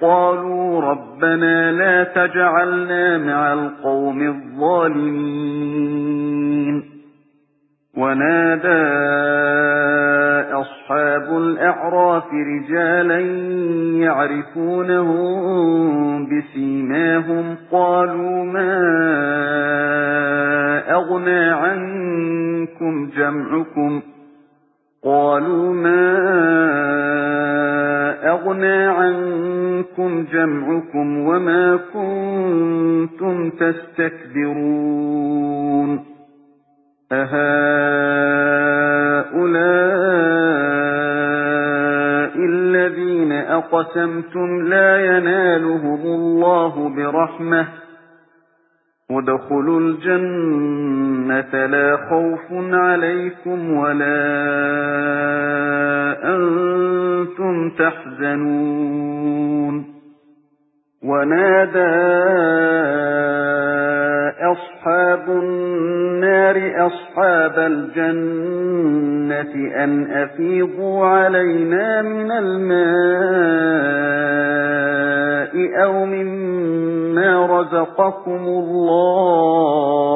قالوا ربنا لا تجعلنا مع القوم الظالمين. ونادى أصحاب الأعراف رجالا يعرفونهم بسيماهم قالوا ما أغنى عنكم جمعكم؟ قالوا ما أغنى عنكم جمعكم وما كنتم تستكبرون أهؤلاء الذين أقسمتم لا ينالهم الله برحمة ودخلوا الجنة لا خوف عليكم ولا أنتم تحزنون. ونادى أصحاب النار أصحاب الجنة أن أفيضوا علينا من الماء أو مما رزقكم الله.